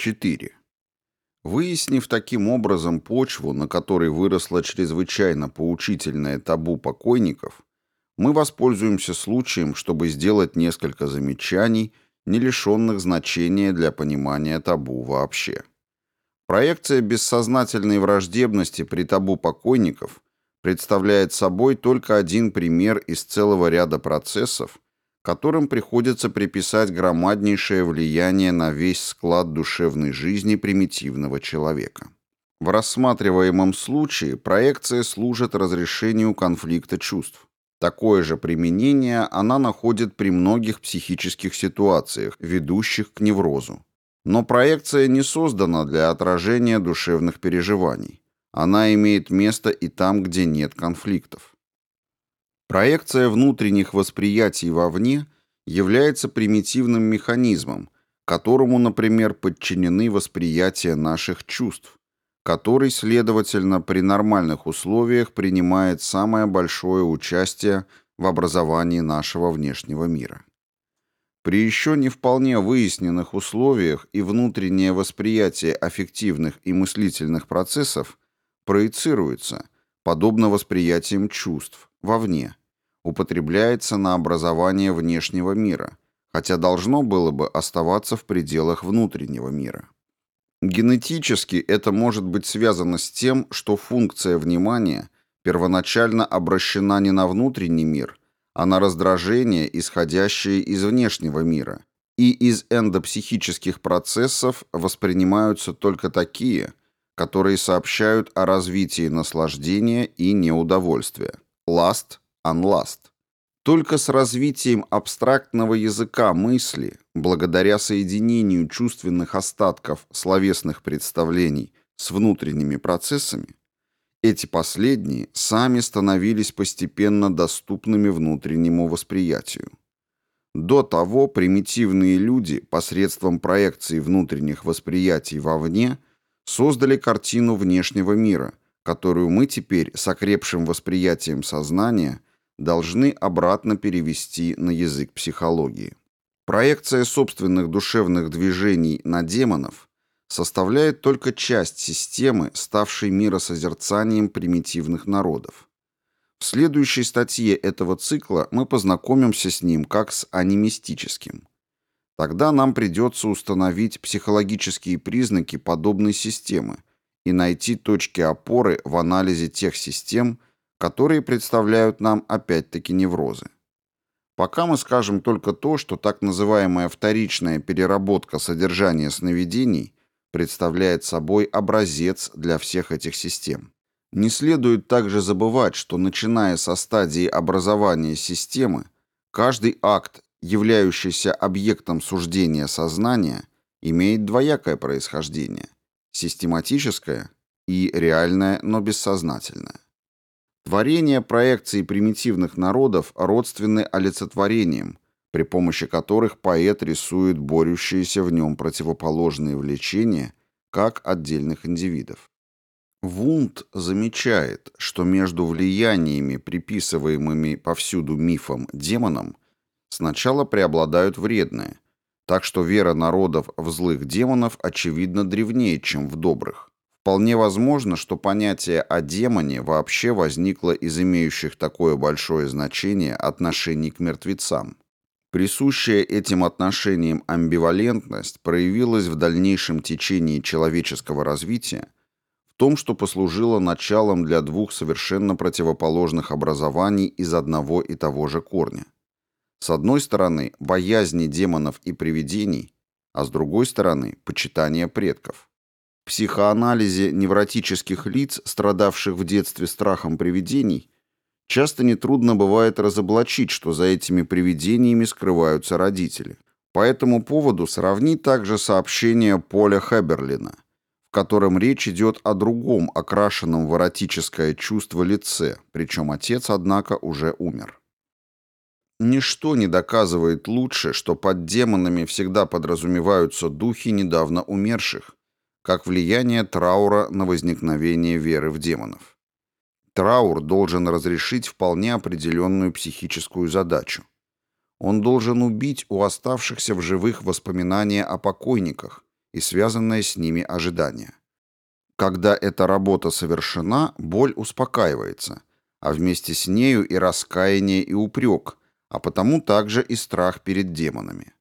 4. Выяснив таким образом почву, на которой выросло чрезвычайно поучительное табу покойников, мы воспользуемся случаем, чтобы сделать несколько замечаний, не лишенных значения для понимания табу вообще. Проекция бессознательной враждебности при табу покойников представляет собой только один пример из целого ряда процессов, которым приходится приписать громаднейшее влияние на весь склад душевной жизни примитивного человека. В рассматриваемом случае проекция служит разрешению конфликта чувств. Такое же применение она находит при многих психических ситуациях, ведущих к неврозу. Но проекция не создана для отражения душевных переживаний. Она имеет место и там, где нет конфликтов. Проекция внутренних восприятий вовне является примитивным механизмом, которому, например, подчинены восприятия наших чувств, который, следовательно, при нормальных условиях принимает самое большое участие в образовании нашего внешнего мира. При еще не вполне выясненных условиях и внутреннее восприятие аффективных и мыслительных процессов проецируется, подобно восприятиям чувств, вовне, употребляется на образование внешнего мира, хотя должно было бы оставаться в пределах внутреннего мира. Генетически это может быть связано с тем, что функция внимания первоначально обращена не на внутренний мир, а на раздражение, исходящее из внешнего мира, и из эндопсихических процессов воспринимаются только такие, которые сообщают о развитии наслаждения и неудовольствия. Last, unlast. Только с развитием абстрактного языка мысли, благодаря соединению чувственных остатков словесных представлений с внутренними процессами, эти последние сами становились постепенно доступными внутреннему восприятию. До того примитивные люди посредством проекции внутренних восприятий вовне создали картину внешнего мира, которую мы теперь с окрепшим восприятием сознания – должны обратно перевести на язык психологии. Проекция собственных душевных движений на демонов составляет только часть системы, ставшей миросозерцанием примитивных народов. В следующей статье этого цикла мы познакомимся с ним как с анимистическим. Тогда нам придется установить психологические признаки подобной системы и найти точки опоры в анализе тех систем, которые представляют нам опять-таки неврозы. Пока мы скажем только то, что так называемая вторичная переработка содержания сновидений представляет собой образец для всех этих систем. Не следует также забывать, что начиная со стадии образования системы, каждый акт, являющийся объектом суждения сознания, имеет двоякое происхождение – систематическое и реальное, но бессознательное. Творение проекций примитивных народов родственны олицетворениям, при помощи которых поэт рисует борющиеся в нем противоположные влечения как отдельных индивидов. Вунд замечает, что между влияниями, приписываемыми повсюду мифам демонам, сначала преобладают вредные, так что вера народов в злых демонов очевидно древнее, чем в добрых. Вполне возможно, что понятие о демоне вообще возникло из имеющих такое большое значение отношений к мертвецам. Присущая этим отношениям амбивалентность проявилась в дальнейшем течении человеческого развития в том, что послужило началом для двух совершенно противоположных образований из одного и того же корня. С одной стороны, боязни демонов и привидений, а с другой стороны, почитание предков психоанализе невротических лиц, страдавших в детстве страхом привидений, часто нетрудно бывает разоблачить, что за этими привидениями скрываются родители. По этому поводу сравни также сообщение Поля Хеберлина, в котором речь идет о другом окрашенном в эротическое чувство лице, причем отец, однако, уже умер. Ничто не доказывает лучше, что под демонами всегда подразумеваются духи недавно умерших, как влияние траура на возникновение веры в демонов. Траур должен разрешить вполне определенную психическую задачу. Он должен убить у оставшихся в живых воспоминания о покойниках и связанное с ними ожидание. Когда эта работа совершена, боль успокаивается, а вместе с нею и раскаяние, и упрек, а потому также и страх перед демонами.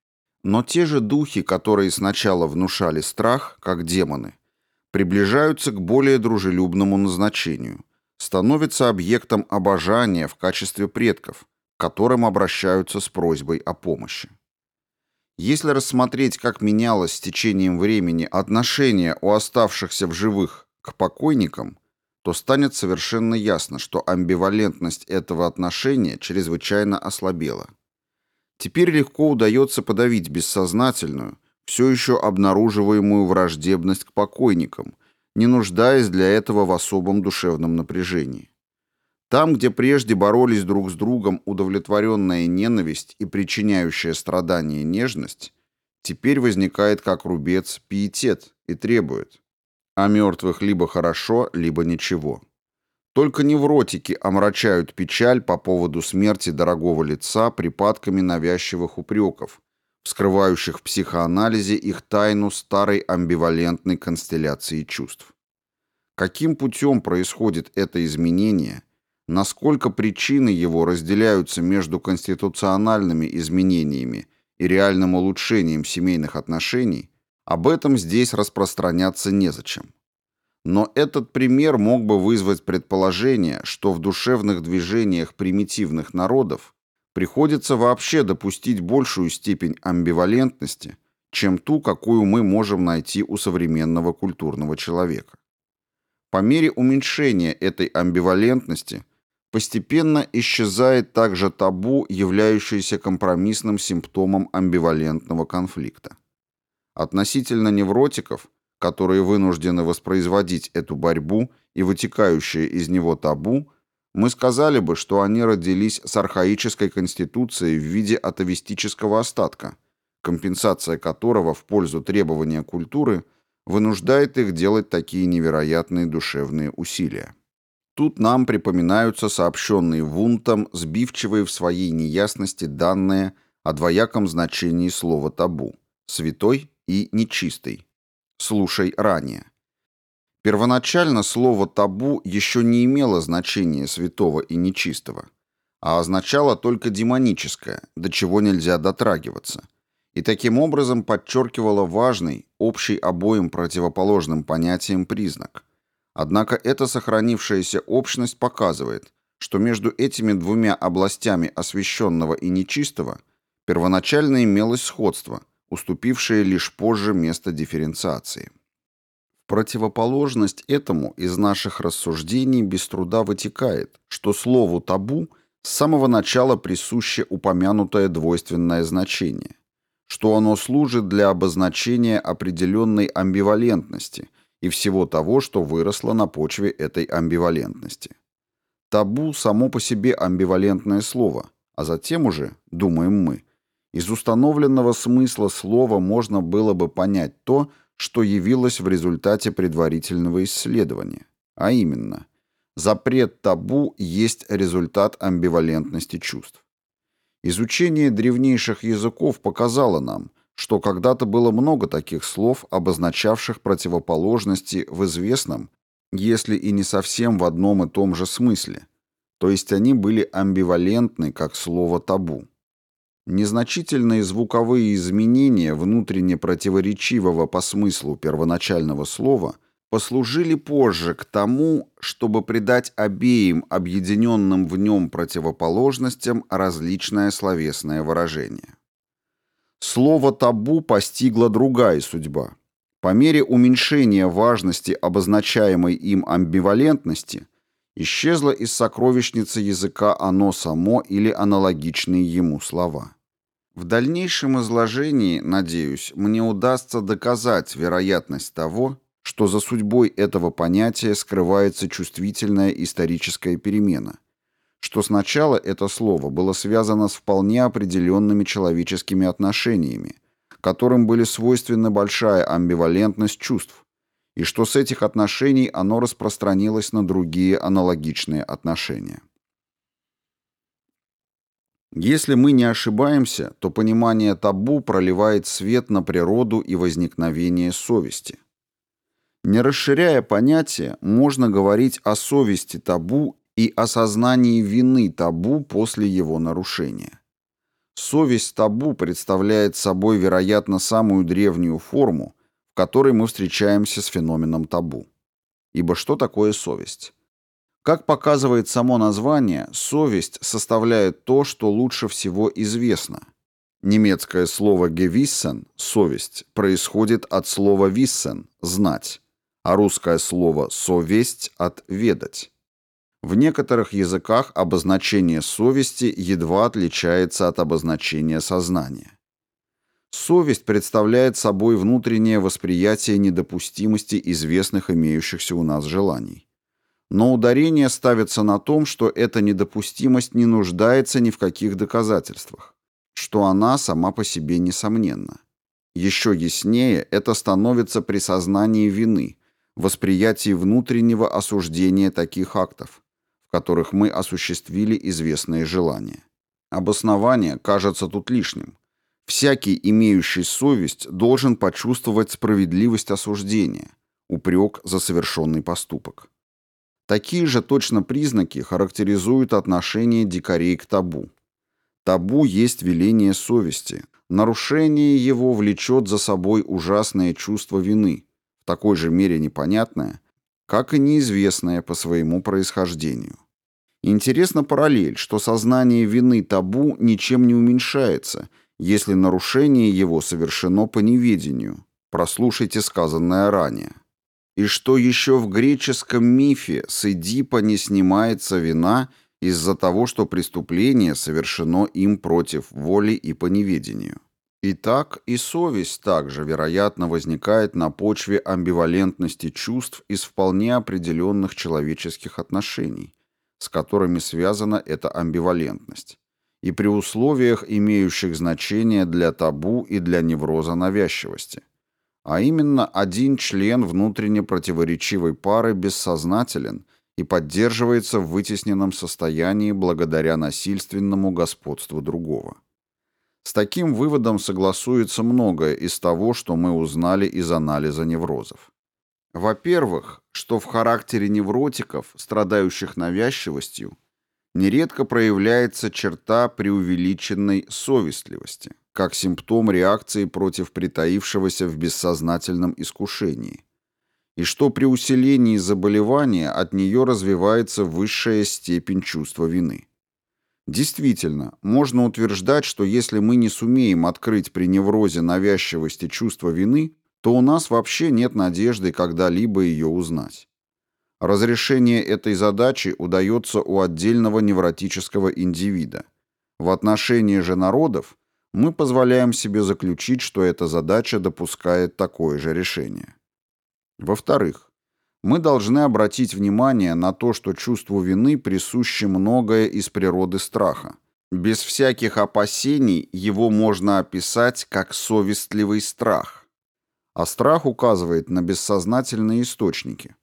Но те же духи, которые сначала внушали страх, как демоны, приближаются к более дружелюбному назначению, становятся объектом обожания в качестве предков, к которым обращаются с просьбой о помощи. Если рассмотреть, как менялось с течением времени отношение у оставшихся в живых к покойникам, то станет совершенно ясно, что амбивалентность этого отношения чрезвычайно ослабела. Теперь легко удается подавить бессознательную, все еще обнаруживаемую враждебность к покойникам, не нуждаясь для этого в особом душевном напряжении. Там, где прежде боролись друг с другом удовлетворенная ненависть и причиняющая страдания нежность, теперь возникает как рубец пиетет и требует. А мертвых либо хорошо, либо ничего. Только невротики омрачают печаль по поводу смерти дорогого лица припадками навязчивых упреков, вскрывающих в психоанализе их тайну старой амбивалентной констелляции чувств. Каким путем происходит это изменение, насколько причины его разделяются между конституциональными изменениями и реальным улучшением семейных отношений, об этом здесь распространяться незачем. Но этот пример мог бы вызвать предположение, что в душевных движениях примитивных народов приходится вообще допустить большую степень амбивалентности, чем ту, какую мы можем найти у современного культурного человека. По мере уменьшения этой амбивалентности постепенно исчезает также табу, являющееся компромиссным симптомом амбивалентного конфликта. Относительно невротиков, которые вынуждены воспроизводить эту борьбу и вытекающее из него табу, мы сказали бы, что они родились с архаической конституцией в виде атовистического остатка, компенсация которого в пользу требования культуры вынуждает их делать такие невероятные душевные усилия. Тут нам припоминаются сообщенные Вунтом, сбивчивые в своей неясности данные о двояком значении слова «табу» – «святой» и «нечистый». Слушай ранее. Первоначально слово «табу» еще не имело значения святого и нечистого, а означало только демоническое, до чего нельзя дотрагиваться, и таким образом подчеркивало важный, общий обоим противоположным понятиям признак. Однако эта сохранившаяся общность показывает, что между этими двумя областями освященного и нечистого первоначально имелось сходство, уступившее лишь позже место дифференциации противоположность этому из наших рассуждений без труда вытекает, что слову «табу» с самого начала присуще упомянутое двойственное значение, что оно служит для обозначения определенной амбивалентности и всего того, что выросло на почве этой амбивалентности. Табу само по себе амбивалентное слово, а затем уже, думаем мы, из установленного смысла слова можно было бы понять то, что явилось в результате предварительного исследования, а именно, запрет табу есть результат амбивалентности чувств. Изучение древнейших языков показало нам, что когда-то было много таких слов, обозначавших противоположности в известном, если и не совсем в одном и том же смысле, то есть они были амбивалентны, как слово «табу». Незначительные звуковые изменения внутренне противоречивого по смыслу первоначального слова послужили позже к тому, чтобы придать обеим объединенным в нем противоположностям различное словесное выражение. Слово «табу» постигла другая судьба. По мере уменьшения важности обозначаемой им амбивалентности исчезло из сокровищницы языка оно само или аналогичные ему слова. В дальнейшем изложении, надеюсь, мне удастся доказать вероятность того, что за судьбой этого понятия скрывается чувствительная историческая перемена, что сначала это слово было связано с вполне определенными человеческими отношениями, которым были свойственна большая амбивалентность чувств, и что с этих отношений оно распространилось на другие аналогичные отношения. Если мы не ошибаемся, то понимание табу проливает свет на природу и возникновение совести. Не расширяя понятие, можно говорить о совести табу и осознании вины табу после его нарушения. Совесть табу представляет собой, вероятно, самую древнюю форму, в которой мы встречаемся с феноменом табу. Ибо что такое совесть? Как показывает само название, совесть составляет то, что лучше всего известно. Немецкое слово «gewissen» — «совесть» происходит от слова «wissen» — «знать», а русское слово «совесть» — от «ведать». В некоторых языках обозначение совести едва отличается от обозначения сознания. Совесть представляет собой внутреннее восприятие недопустимости известных имеющихся у нас желаний. Но ударение ставится на том, что эта недопустимость не нуждается ни в каких доказательствах, что она сама по себе несомненна. Еще яснее это становится при сознании вины, восприятии внутреннего осуждения таких актов, в которых мы осуществили известные желания. Обоснование кажется тут лишним. Всякий, имеющий совесть, должен почувствовать справедливость осуждения, упрек за совершенный поступок. Такие же точно признаки характеризуют отношение дикарей к табу. Табу есть веление совести. Нарушение его влечет за собой ужасное чувство вины, в такой же мере непонятное, как и неизвестное по своему происхождению. Интересна параллель, что сознание вины табу ничем не уменьшается, если нарушение его совершено по неведению. Прослушайте сказанное ранее и что еще в греческом мифе с Эдипа не снимается вина из-за того, что преступление совершено им против воли и по неведению. Итак, и совесть также, вероятно, возникает на почве амбивалентности чувств из вполне определенных человеческих отношений, с которыми связана эта амбивалентность, и при условиях, имеющих значение для табу и для невроза навязчивости а именно один член внутренне противоречивой пары бессознателен и поддерживается в вытесненном состоянии благодаря насильственному господству другого. С таким выводом согласуется многое из того, что мы узнали из анализа неврозов. Во-первых, что в характере невротиков, страдающих навязчивостью, нередко проявляется черта преувеличенной совестливости как симптом реакции против притаившегося в бессознательном искушении, и что при усилении заболевания от нее развивается высшая степень чувства вины. Действительно, можно утверждать, что если мы не сумеем открыть при неврозе навязчивости чувства вины, то у нас вообще нет надежды когда-либо ее узнать. Разрешение этой задачи удается у отдельного невротического индивида. В отношении же народов мы позволяем себе заключить, что эта задача допускает такое же решение. Во-вторых, мы должны обратить внимание на то, что чувству вины присуще многое из природы страха. Без всяких опасений его можно описать как совестливый страх. А страх указывает на бессознательные источники.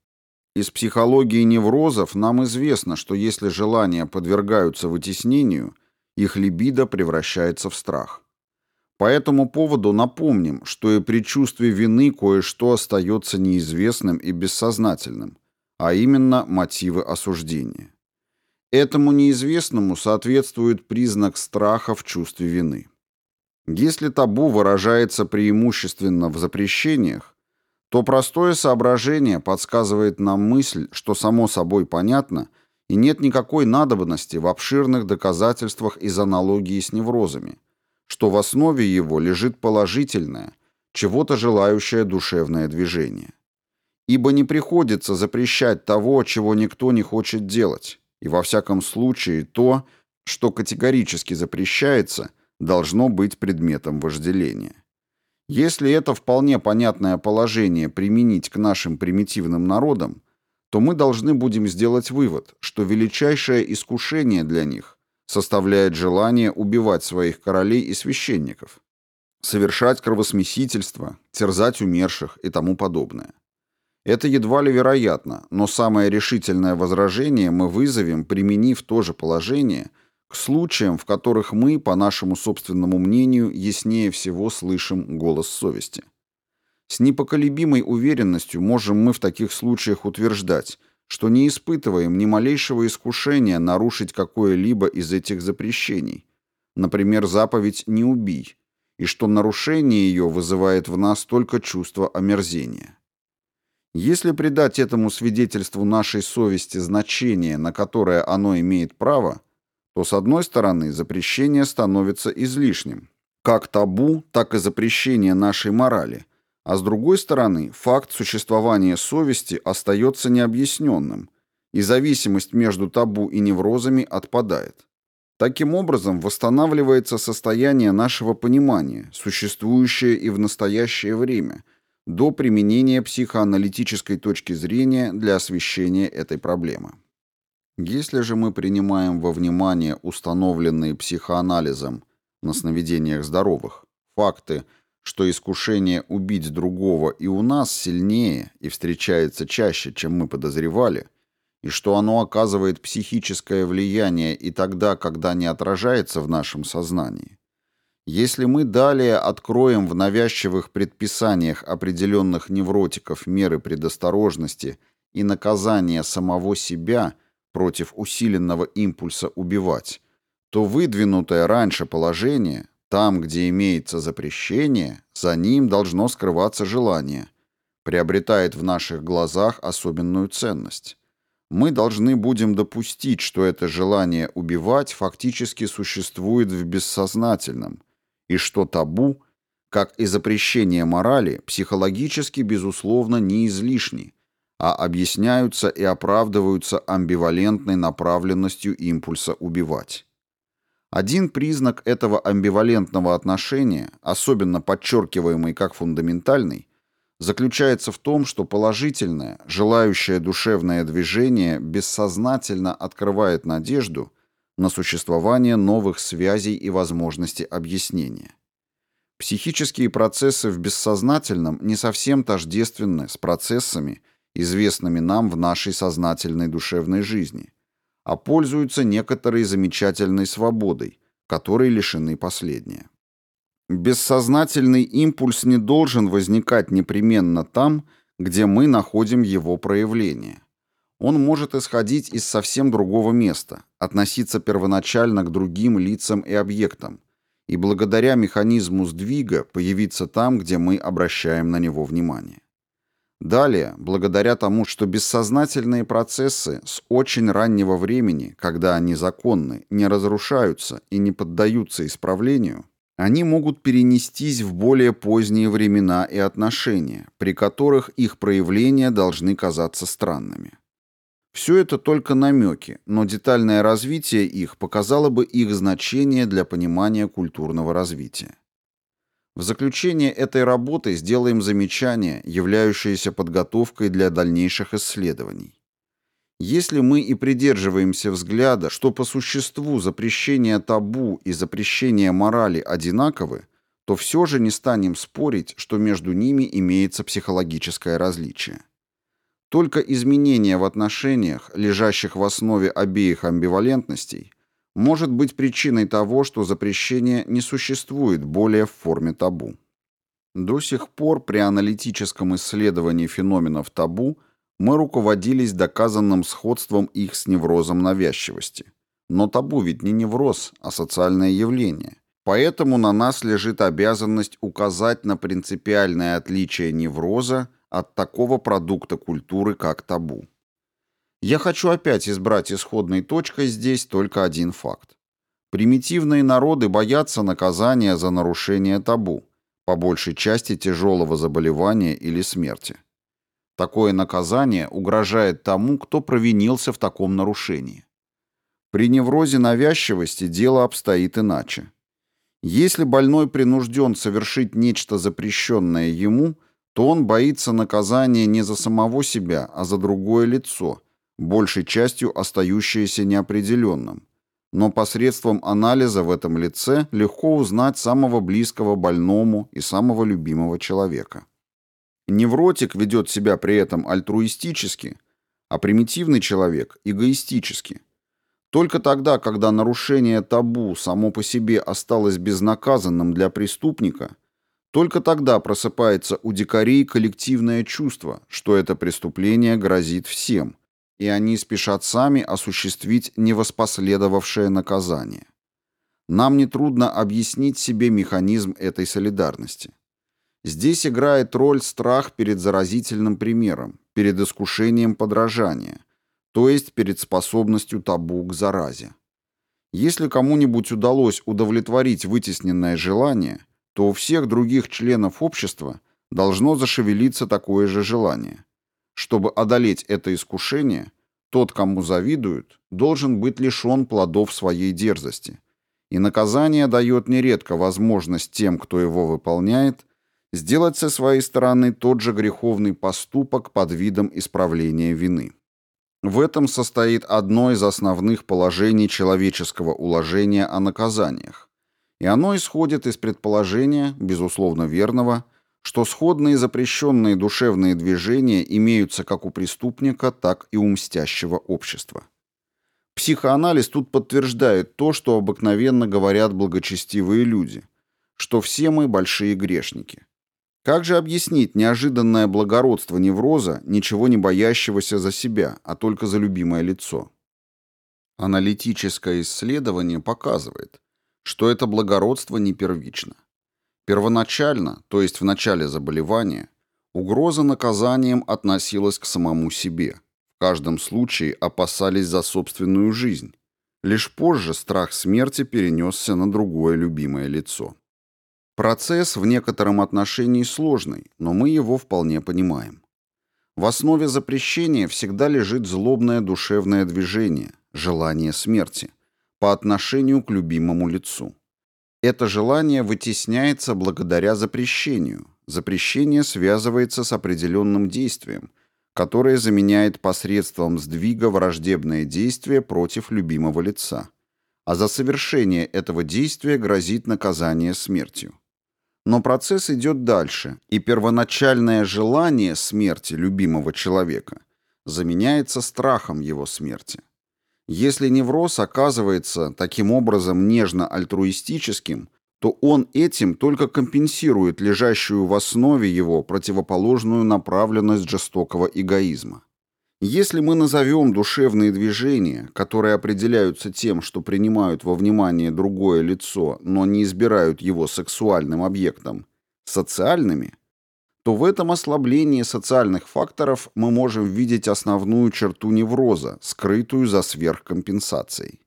Из психологии неврозов нам известно, что если желания подвергаются вытеснению – их либидо превращается в страх. По этому поводу напомним, что и при чувстве вины кое-что остается неизвестным и бессознательным, а именно мотивы осуждения. Этому неизвестному соответствует признак страха в чувстве вины. Если табу выражается преимущественно в запрещениях, то простое соображение подсказывает нам мысль, что само собой понятно – и нет никакой надобности в обширных доказательствах из аналогии с неврозами, что в основе его лежит положительное, чего-то желающее душевное движение. Ибо не приходится запрещать того, чего никто не хочет делать, и во всяком случае то, что категорически запрещается, должно быть предметом вожделения. Если это вполне понятное положение применить к нашим примитивным народам, то мы должны будем сделать вывод, что величайшее искушение для них составляет желание убивать своих королей и священников, совершать кровосмесительство, терзать умерших и тому подобное. Это едва ли вероятно, но самое решительное возражение мы вызовем, применив то же положение к случаям, в которых мы, по нашему собственному мнению, яснее всего слышим голос совести. С непоколебимой уверенностью можем мы в таких случаях утверждать, что не испытываем ни малейшего искушения нарушить какое-либо из этих запрещений, например, заповедь «не убий», и что нарушение ее вызывает в нас только чувство омерзения. Если придать этому свидетельству нашей совести значение, на которое оно имеет право, то, с одной стороны, запрещение становится излишним, как табу, так и запрещение нашей морали, а с другой стороны, факт существования совести остается необъясненным, и зависимость между табу и неврозами отпадает. Таким образом, восстанавливается состояние нашего понимания, существующее и в настоящее время – до применения психоаналитической точки зрения для освещения этой проблемы. Если же мы принимаем во внимание установленные психоанализом на сновидениях здоровых факты, что искушение убить другого и у нас сильнее и встречается чаще, чем мы подозревали, и что оно оказывает психическое влияние и тогда, когда не отражается в нашем сознании, если мы далее откроем в навязчивых предписаниях определенных невротиков меры предосторожности и наказания самого себя против усиленного импульса убивать, то выдвинутое раньше положение, там, где имеется запрещение, за ним должно скрываться желание, приобретает в наших глазах особенную ценность. Мы должны будем допустить, что это желание убивать фактически существует в бессознательном, и что табу, как и запрещение морали, психологически, безусловно, не излишни, а объясняются и оправдываются амбивалентной направленностью импульса убивать. Один признак этого амбивалентного отношения, особенно подчеркиваемый как фундаментальный, заключается в том, что положительное, желающее душевное движение бессознательно открывает надежду на существование новых связей и возможности объяснения. Психические процессы в бессознательном не совсем тождественны с процессами, известными нам в нашей сознательной душевной жизни, а пользуются некоторой замечательной свободой, которой лишены последние. Бессознательный импульс не должен возникать непременно там, где мы находим его проявление он может исходить из совсем другого места, относиться первоначально к другим лицам и объектам, и благодаря механизму сдвига появиться там, где мы обращаем на него внимание. Далее, благодаря тому, что бессознательные процессы с очень раннего времени, когда они законны, не разрушаются и не поддаются исправлению, они могут перенестись в более поздние времена и отношения, при которых их проявления должны казаться странными. Все это только намеки, но детальное развитие их показало бы их значение для понимания культурного развития. В заключение этой работы сделаем замечание, являющееся подготовкой для дальнейших исследований. Если мы и придерживаемся взгляда, что по существу запрещение табу и запрещение морали одинаковы, то все же не станем спорить, что между ними имеется психологическое различие. Только изменение в отношениях, лежащих в основе обеих амбивалентностей, может быть причиной того, что запрещение не существует более в форме табу. До сих пор при аналитическом исследовании феноменов табу мы руководились доказанным сходством их с неврозом навязчивости. Но табу ведь не невроз, а социальное явление. Поэтому на нас лежит обязанность указать на принципиальное отличие невроза от такого продукта культуры, как табу. Я хочу опять избрать исходной точкой здесь только один факт. Примитивные народы боятся наказания за нарушение табу, по большей части тяжелого заболевания или смерти. Такое наказание угрожает тому, кто провинился в таком нарушении. При неврозе навязчивости дело обстоит иначе. Если больной принужден совершить нечто запрещенное ему – то он боится наказания не за самого себя, а за другое лицо, большей частью остающееся неопределенным. Но посредством анализа в этом лице легко узнать самого близкого больному и самого любимого человека. Невротик ведет себя при этом альтруистически, а примитивный человек – эгоистически. Только тогда, когда нарушение табу само по себе осталось безнаказанным для преступника, только тогда просыпается у дикарей коллективное чувство, что это преступление грозит всем, и они спешат сами осуществить невоспоследовавшее наказание. Нам нетрудно объяснить себе механизм этой солидарности. Здесь играет роль страх перед заразительным примером, перед искушением подражания, то есть перед способностью табу к заразе. Если кому-нибудь удалось удовлетворить вытесненное желание, то у всех других членов общества должно зашевелиться такое же желание. Чтобы одолеть это искушение, тот, кому завидуют, должен быть лишен плодов своей дерзости. И наказание дает нередко возможность тем, кто его выполняет, сделать со своей стороны тот же греховный поступок под видом исправления вины. В этом состоит одно из основных положений человеческого уложения о наказаниях. И оно исходит из предположения, безусловно верного, что сходные запрещенные душевные движения имеются как у преступника, так и у мстящего общества. Психоанализ тут подтверждает то, что обыкновенно говорят благочестивые люди, что все мы большие грешники. Как же объяснить неожиданное благородство невроза, ничего не боящегося за себя, а только за любимое лицо? Аналитическое исследование показывает, что это благородство не первично. Первоначально, то есть в начале заболевания, угроза наказанием относилась к самому себе. В каждом случае опасались за собственную жизнь. Лишь позже страх смерти перенесся на другое любимое лицо. Процесс в некотором отношении сложный, но мы его вполне понимаем. В основе запрещения всегда лежит злобное душевное движение, желание смерти, по отношению к любимому лицу. Это желание вытесняется благодаря запрещению. Запрещение связывается с определенным действием, которое заменяет посредством сдвига враждебное действие против любимого лица. А за совершение этого действия грозит наказание смертью. Но процесс идет дальше, и первоначальное желание смерти любимого человека заменяется страхом его смерти. Если невроз оказывается таким образом нежно-альтруистическим, то он этим только компенсирует лежащую в основе его противоположную направленность жестокого эгоизма. Если мы назовем душевные движения, которые определяются тем, что принимают во внимание другое лицо, но не избирают его сексуальным объектом, социальными, то в этом ослаблении социальных факторов мы можем видеть основную черту невроза, скрытую за сверхкомпенсацией.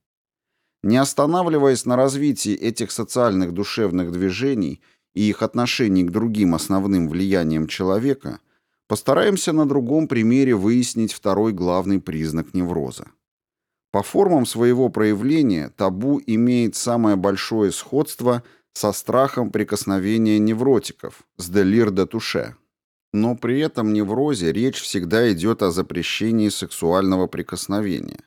Не останавливаясь на развитии этих социальных душевных движений и их отношений к другим основным влияниям человека – Постараемся на другом примере выяснить второй главный признак невроза. По формам своего проявления табу имеет самое большое сходство со страхом прикосновения невротиков, с делир де туше. Но при этом неврозе речь всегда идет о запрещении сексуального прикосновения.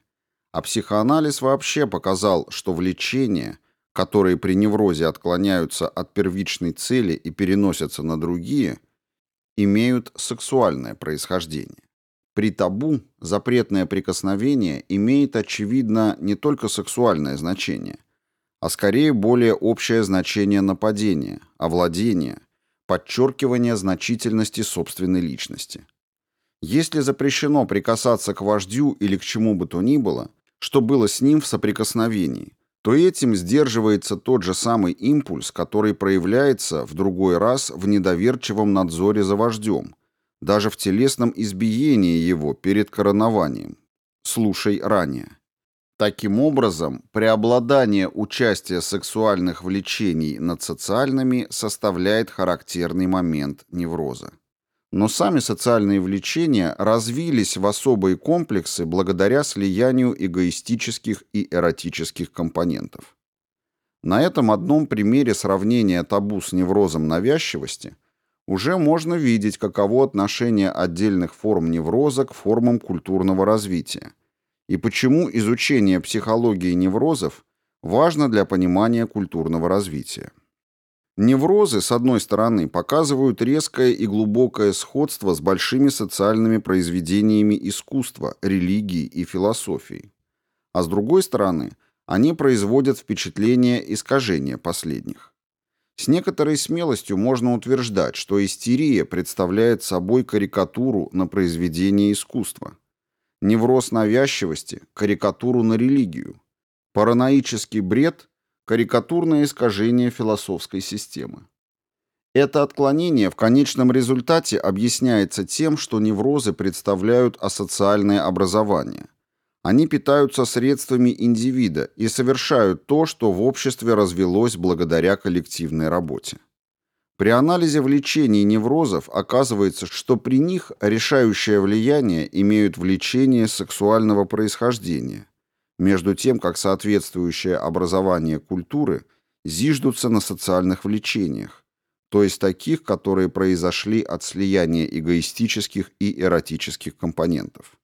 А психоанализ вообще показал, что влечения, которые при неврозе отклоняются от первичной цели и переносятся на другие – имеют сексуальное происхождение. При табу запретное прикосновение имеет, очевидно, не только сексуальное значение, а скорее более общее значение нападения, овладения, подчеркивания значительности собственной личности. Если запрещено прикасаться к вождю или к чему бы то ни было, что было с ним в соприкосновении, то этим сдерживается тот же самый импульс, который проявляется в другой раз в недоверчивом надзоре за вождем, даже в телесном избиении его перед коронованием. Слушай ранее. Таким образом, преобладание участия сексуальных влечений над социальными составляет характерный момент невроза. Но сами социальные влечения развились в особые комплексы благодаря слиянию эгоистических и эротических компонентов. На этом одном примере сравнения табу с неврозом навязчивости уже можно видеть, каково отношение отдельных форм невроза к формам культурного развития и почему изучение психологии неврозов важно для понимания культурного развития. Неврозы, с одной стороны, показывают резкое и глубокое сходство с большими социальными произведениями искусства, религии и философии. а с другой стороны, они производят впечатление искажения последних. С некоторой смелостью можно утверждать, что истерия представляет собой карикатуру на произведение искусства, невроз навязчивости – карикатуру на религию, параноический бред – карикатурное искажение философской системы. Это отклонение в конечном результате объясняется тем, что неврозы представляют асоциальное образование. Они питаются средствами индивида и совершают то, что в обществе развелось благодаря коллективной работе. При анализе влечений неврозов оказывается, что при них решающее влияние имеют влечения сексуального происхождения, между тем как соответствующее образование культуры зиждутся на социальных влечениях, то есть таких, которые произошли от слияния эгоистических и эротических компонентов.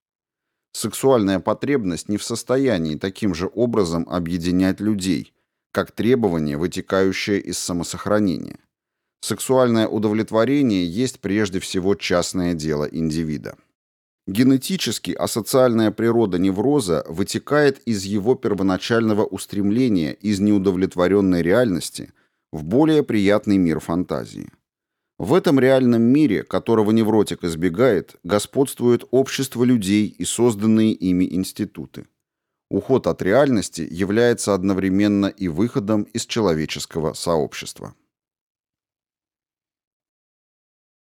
Сексуальная потребность не в состоянии таким же образом объединять людей, как требование, вытекающее из самосохранения. Сексуальное удовлетворение есть прежде всего частное дело индивида. Генетически асоциальная природа невроза вытекает из его первоначального устремления из неудовлетворенной реальности – в более приятный мир фантазии. В этом реальном мире, которого невротик избегает, господствует общество людей и созданные ими институты. Уход от реальности является одновременно и выходом из человеческого сообщества.